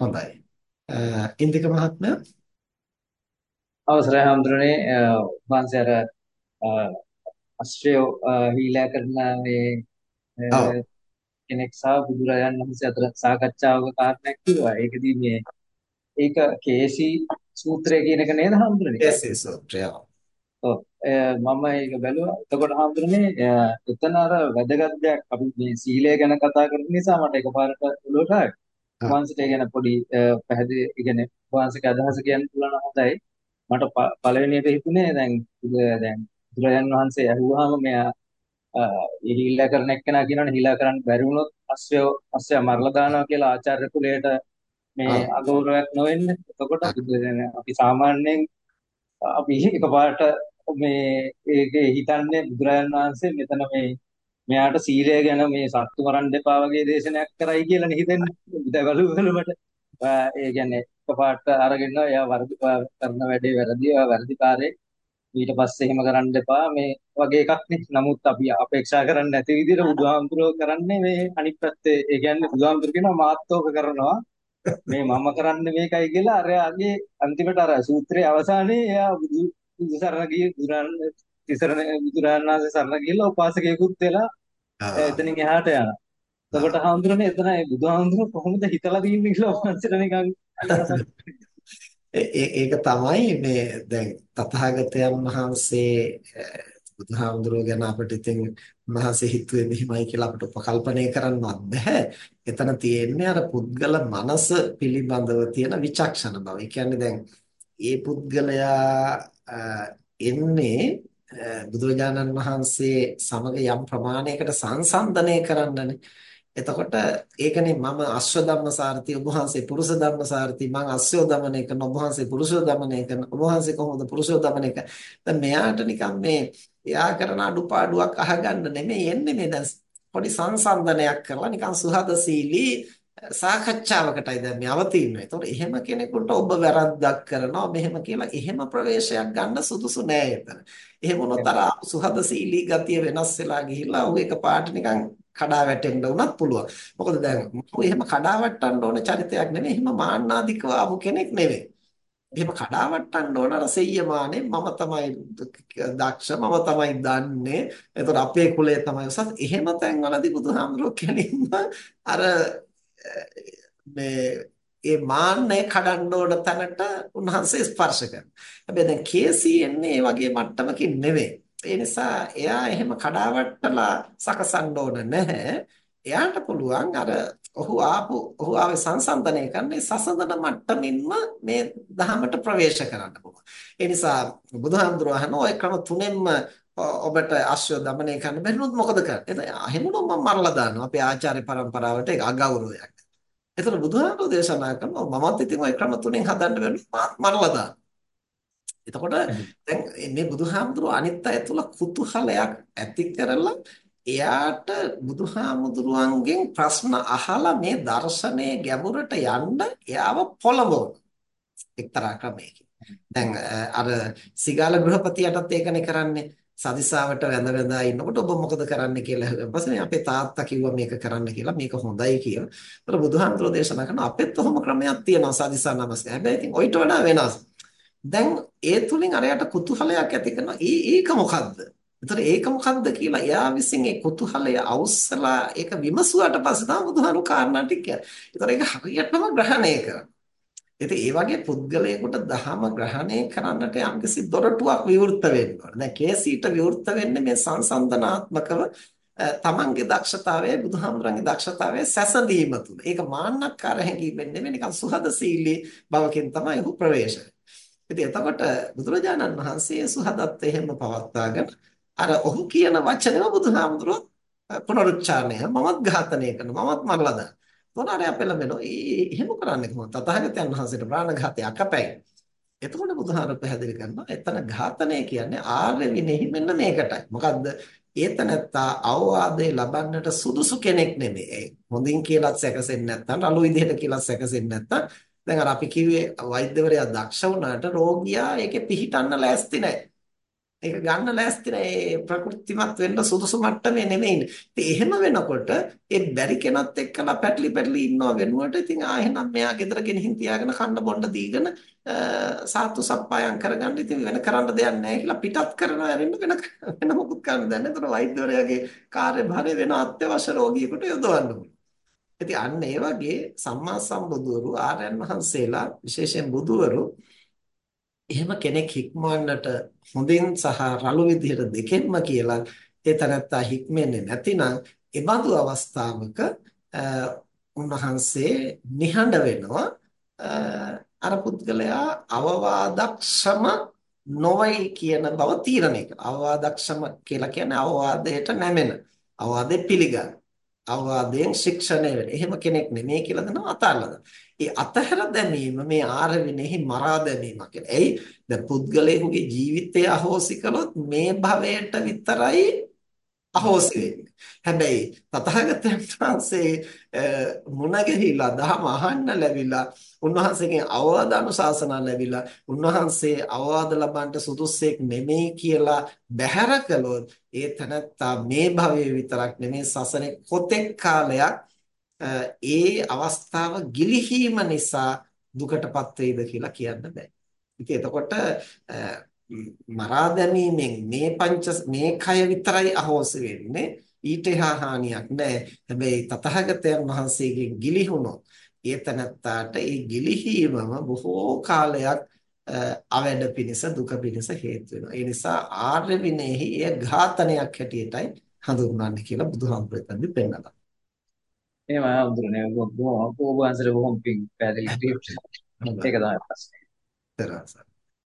හොඳයි. ඉන්දික මහත්මයා අවසරයි හඳුරන්නේ වහන්සේ අර අශ්‍රය හීලා කරන මේ කෙනෙක් සහ බුදුරජාණන් වහන්සේ අතර සාකච්ඡාවක කාරණයක් කිව්වා. ඒකදී මේ ඒක කේසී සූත්‍රය කියන එක නේද හඳුරන්නේ? ඒසේ සූත්‍රය. ඔව් මම ඒක බැලුවා. එතකොට හඳුරන්නේ එතන අර වැදගත් දෙයක් අපි මේ සීලය ගැන කතා කරන නිසා මට එකපාරට ඔලුවට ආවා. වහන්සේට ඒ ගැන පොඩි පැහැදිලි කියන්නේ වහන්සේගේ අදහස කියන්න පුළුවන් හොඳයි. මට පළවෙනියට හිතුනේ දැන් දැන් බුදුරජාන් වහන්සේ ඇහුවාම මෙයා හිලා කරන එක්කෙනා කියනවනේ හිලා කරන්න බැරි වුණොත් අස්සය අස්සය මරලා දානවා කියලා ආචාර්ය කුලයට මේ අගෞරවයක් නොවෙන්නේ. එතකොට අපි සාමාන්‍යයෙන් අපි එකපාරට මේ ඒකේ හිතන්නේ බුදුරජාන් වහන්සේ මෙතන මේ මෙයාට සීලය ගැන මේ සත්තු මරන්න එපා වගේ දේශනයක් කරයි කියලා නේ හිතෙන්නේ. ඉතවලු වලට ඒ කියන්නේ එකපාරට අරගෙන එයා වර්ධ කරන වැඩේ වැරදි එයා වැරදිකාරේ ඊට පස්සේ එහෙම කරන්න එපා මේ වගේ එකක් නේ. නමුත් අපි අපේක්ෂා කරන්නේ නැති විදිහට බුදුහාමුදුරුවෝ කරන්නේ මේ අනිත් පැත්තේ ඒ කියන්නේ බුදුහාමුදුරුවෝ කියනවා මාත්‍රෝක කරනවා මේ මම කරන්නේ මේකයි කියලා අරයාගේ අන්තිමට අර සූත්‍රයේ අවසානයේ එයා බුදු බුදු සරණ ගිය බුදුරන් තිසරණ බුදුරණාහි සරණ ගිහලා උපාසකයෙකුත් වෙලා එතනින් එහාට යනවා. එතකොට හාමුදුරනේ එතන ඒ බුදුහාමුදුරුවෝ කොහොමද හිතලා තියන්නේ කියලා වහන්සේට නිකන් ඒක තමයි මේ දැන් තථාගතයන් වහන්සේ බුදුහාමුදුරුවෝ ගැන අපිට ඉතින් මහසෙ හිතුවේ මෙහිමයි කියලා අපිට උපකල්පනය කරන්නවත් බෑ. එතන තියෙන්නේ අර පුද්ගල මනස පිළිබඳව තියෙන විචක්ෂණ බව. ඒ කියන්නේ දැන් ඒ පුද්ගලයා එන්නේ බුදුරජාණන් වහන්සේ සමග යම් ප්‍රමාණයකට සංසන්දනය කරන්නනේ. එතකොට ඒකනේ මම අශ්ව ධම්මසාරති ඔබ වහන්සේ පුරුෂ ධම්මසාරති මම අශ්වය දමනය කරන ඔබ වහන්සේ පුරුෂය දමනය කරන ඔබ වහන්සේ කොහොමද පුරුෂය දමනය කරන්නේ දැන් මෙයාට නිකන් මේ එයා කරන අඩුපාඩුවක් අහගන්න නෙමෙයි එන්නේ මේ දැන් පොඩි සංසන්දනයක් කරලා නිකන් සුහදශීලී සාකච්ඡාවකටයි දැන් මේ අවතීන්නේ. ඒතකොට එහෙම කෙනෙකුට ඔබ වැරද්දක් කරනවා මෙහෙම කියලා එහෙම ප්‍රවේශයක් ගන්න සුදුසු නෑ එතන. එහෙම වුණොත් අර සුහදශීලී ගතිය වෙනස් වෙලා ගිහිල්ලා ඔහු එකපාරට නිකන් කඩා වැටෙන්න උනත් පුළුවන්. මොකද දැන් මම එහෙම කඩා වැටෙන්න ඕන චරිතයක් නෙමෙයි. එහෙම මාන්නාධිකව ආපු කෙනෙක් නෙමෙයි. එහෙම කඩා වැටෙන්න ඕන අර සෙය්‍යමානේ මම තමයි දක්ෂ මම තමයි දන්නේ. එතකොට අපේ කුලය තමයි උසස්. එහෙම තැන්වලදී බුදුහාමුදුරුවෝ කෙනින්ම අර මේ ඒ මාන්නය කඩන්න ඕන තැනට උන්වහන්සේ ස්පර්ශ කරනවා. හැබැයි දැන් කේසී එන්නේ ඒ වගේ මට්ටමකින් නෙවෙයි. ඒ නිසා එයා එහෙම කඩාවැට්ටලා සකසන්න ඕන නැහැ. එයාට පුළුවන් අර ඔහු ආපු ඔහු ආවේ සංසන්දනය කරන්නේ සසඳන මට්ටමින්ම මේ ධහමට ප්‍රවේශ කරන්න පුළුවන්. ඒ නිසා බුදුහාමුදුරුවෝ අහන ඔය ක්‍රම තුනෙන්ම ඔබට අශ්වය দমনය කරන්න බැරි නොත් මොකද කරන්නේ? එතන හිමුණොත් මම මරලා දානවා. අපේ ආචාර්ය පරම්පරාවට ඒක අගෞරවයක්. එතන බුදුහාමුදුරෝ දේශනා කරනවා මමත් ඉතින් ওই ක්‍රම තුනෙන් හදන්න බැරි මරලා දානවා. එතකොට දැන් මේ බුදුහාමුදුරුව අනිත් අය තුල කුතුහලයක් ඇති කරලා එයාට බුදුහාමුදුරුවන්ගෙන් ප්‍රශ්න අහලා මේ දර්ශනයේ ගැඹුරට යන්න එයාව පොළඹවන එක්තරා ක්‍රමයකින්. දැන් අර සිගාල ගෘහපතියටත් ඒකනේ කරන්නේ. සදිසාවට වැඳ වැඳා ඉන්නකොට ඔබ මොකද කරන්න කියලා අහුවෙන් පස්සේ අපේ තාත්තා කිව්වා මේක කරන්න කියලා මේක හොඳයි කියලා. ඒතර බුදුහාමුදුරුවෝ දේශනා කරන අපෙත් ඔහොම ක්‍රමයක් තියෙනවා සදිසා නමස්කාර. හැබැයි ඉතින් ඔයිට වඩා වෙනස්. දැන් ඒ තුලින් අරයට කුතුහලයක් ඇති කරනවා. ඒක මොකද්ද? ඒතර ඒක මොකද්ද කියලා එයා විසින් ඒ කුතුහලය අවස්සලා ඒක විමසුවාට පස්සේ තමයි බුදුහාරු කාරණා ටික කියන්නේ. ඒතර ඒක හරියටම ග්‍රහණය කරනවා. ඉතින් ඒ වගේ පුද්ගලයෙකුට දහම ග්‍රහණය කරන්නට යම්කිසි දොරටුවක් විවෘත වෙන්න ඕන. දැන් කේසීට විවෘත වෙන්නේ මේ සංසන්දනාත්මකව තමන්ගේ දක්ෂතාවයයි බුදුහාමුදුරන්ගේ දක්ෂතාවයයි සැසඳීම තුල. ඒක මාන්නක්කාර හැඟීමෙන් නෙමෙයි නිකන් සුහදශීලී බවකින් තමයි ඔහු ප්‍රවේශ ඉතින් එතකොට බුදුරජාණන් වහන්සේ සුහදත්වය එහෙම පවත්වාගෙන අර ඔහු කියන වචනේම බුදුහාමුදුරුවෝ පුනරුච්චාරණය මමත් ඝාතනය කරනවා මමත් මරලා දානවා. මොනාරය පෙළඹෙනවා. ඒ එහෙම කරන්නේ කොහොමද? තථාගතයන් වහන්සේට ප්‍රාණඝාතය අකපැයි. එතකොට බුදුහාර පැහැදිලි කරනවා එතන ඝාතනය කියන්නේ ආර්ය විනෙහි මෙන්න මේකටයි. මොකද්ද? ඒතනත්තා අවවාදේ ලබන්නට සුදුසු කෙනෙක් නෙමෙයි. හොඳින් කියලාත් සැකසෙන්නේ නැත්නම් රළු විදිහට කියලාත් සැකසෙන්නේ නැත්නම් දැන් අර අපි කිව්වේ වෛද්‍යවරයා දක්ෂ වුණාට රෝගියා ඒකේ පිහිටන්න ලෑස්ති නැහැ. ඒක ගන්න ලෑස්ති නැහැ. ඒ ප්‍රകൃතිමත් වෙන්න සුදුසු මට්ටමේ නෙමෙයිනේ. ඉතින් එහෙම වෙනකොට ඒ බැරි කෙනත් එක්කලා පැටලි පැටලි ඉන්නව වෙනුවට ඉතින් ආ එහෙනම් මෙයා ගෙදර ගෙනihin තියාගෙන කන්න බොන්න දීගෙන සාතු සප්පායම් කරගන්න ඉතින් වෙන කරන්න දෙයක් නැහැ කියලා පිටත් කරනවා වෙන වෙන වෙන මොකුත් කරන්න දෙයක් නැහැ. ඒතර වෛද්‍යවරයාගේ කාර්යභාරය වෙන අත්‍යවශ්‍ය රෝගියෙකුට යොදවන්න ඕනේ. ඉතින් අන්න ඒ වගේ සම්මා සම්බුදුවරු ආර්යයන් වහන්සේලා විශේෂයෙන් බුදුවරු එහෙම කෙනෙක් හික්මවන්නට හොඳින් සහ රළු විදිහට දෙකෙන්ම කියලා ඒ තනත්තා හික්මෙන්නේ නැතිනම් එබඳු අවස්ථාවක උන්වහන්සේ නිහඬ වෙනවා අර පුද්ගලයා අවවාදක්ෂම නොවයි කියන බව තීරණය කරනවා. අවවාදක්ෂම කියලා කියන්නේ අවවාදයට නැමෙන. අවවාදේ පිළිගන්න. අවවාදයෙන් ශික්ෂණය වෙන. එහෙම කෙනෙක් නෙමෙයි කියලා දනවා අතාරලා. ඒ අතහැර දැමීම මේ ආරවිනෙහි මරා දැමීමක් කියලා. එයි දැන් පුද්ගලයෙකුගේ ජීවිතය අහෝසි කළොත් මේ භවයට විතරයි අහෝසි වෙන්නේ. හැබැයි තථාගතයන් වහන්සේ මුණ ගැහිලා දහම අහන්න ලැබිලා උන්වහන්සේගෙන් අවවාද අනුශාසනා ලැබිලා උන්වහන්සේ අවවාද ලබන්නට සුදුස්සෙක් නෙමෙයි කියලා බැහැර කළොත් ඒ තනත්තා මේ භවයේ විතරක් නෙමෙයි සසරේ කොතෙක් කාලයක් ඒ අවස්ථාව ගිලිහීම නිසා දුකටපත් වෙයිද කියලා කියන්න බෑ. ඉතින් එතකොට මරා දැමීමෙන් මේ පංච මේ කය විතරයි අහෝසි වෙන්නේ ඊට එහා හානියක් නැහැ. හැබැයි තථාගතයන් වහන්සේගෙන් ගිලිහුණොත් ඒ තනත්තාට ඒ ගිලිහීමම බොහෝ කාලයක් අවැඩ පිණිස දුක පිණිස හේතු වෙනවා. ඒ නිසා ආර්ය විනයෙහි එය ඝාතනයක් හැටියටයි හඳුන්වන්නේ කියලා බුදුහාමුදුරුවෝ පෙන්නනවා. එහෙම හඳුනන්නේ බොහොම වහන්සේට බොහොම පිං පැහැදිලි ඒක තමයි ප්‍රශ්නේ.